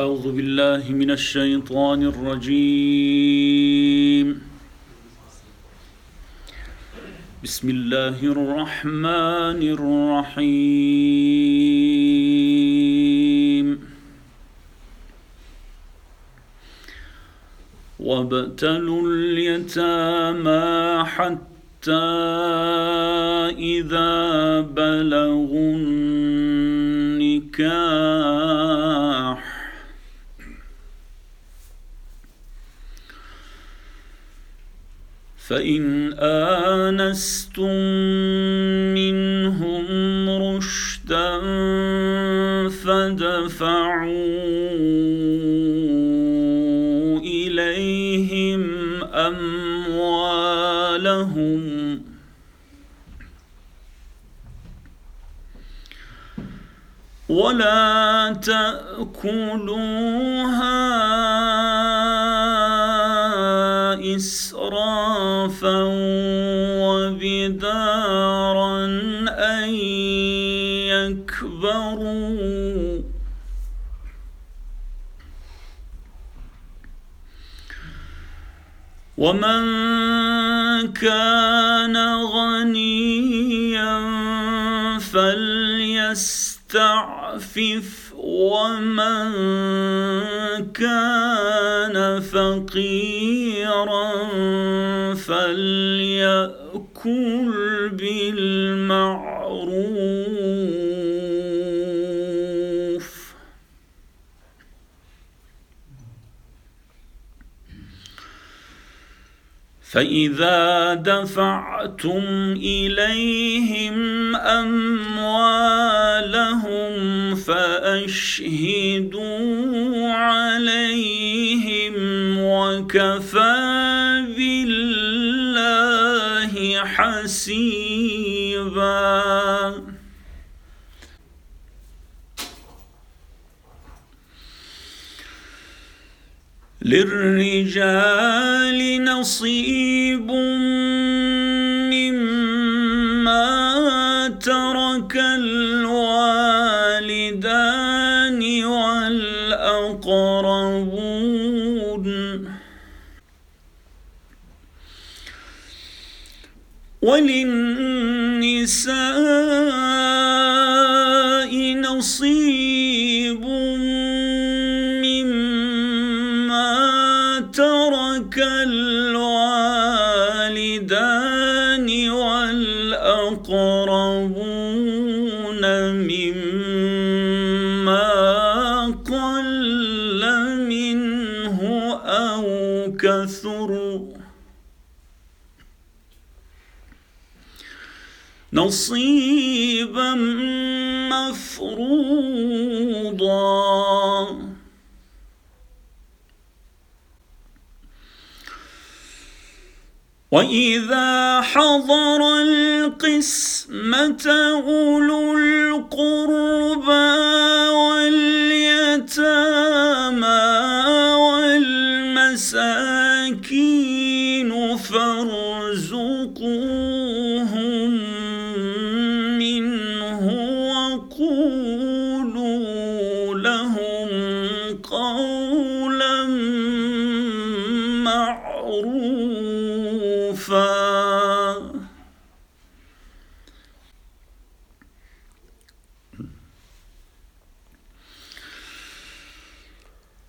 أعوذ بالله من الشيطان الرجيم. بسم الله الرحمن الرحيم. وابتلوا اليتامى حتى إذا بلغوا النكاح. فإن آنستم منهم رشدا فدفعوا إليهم أموالهم ولا تأكلوها يكبروا ومن كان غنيا فليستعفف. ومن كان فقيرا فليأكل بالمعروف. فإذا دفعتم إليهم أموالهم فأشهدوا عليهم وكفى بالله حسيبا. للرجال نصيب مما ترك الوالدان والأقربون. وللنساء ترك الوالدان والأقربون مما قل منه أو كثر. نصيبا مفروضا. وإذا حضر القسمة أولو القربى واليتامى والمساكين فارزقوهم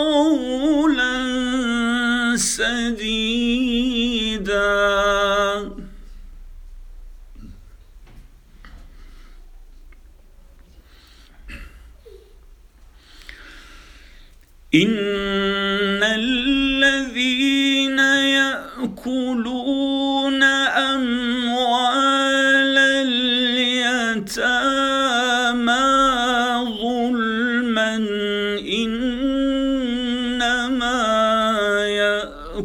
قولا سديدا. إن الذين يأكلون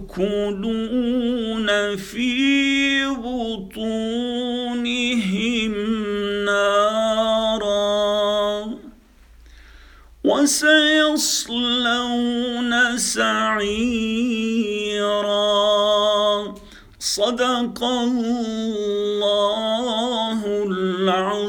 يأكلون في بطونهم نارا وسيصلون سعيرا. صدق الله العظيم.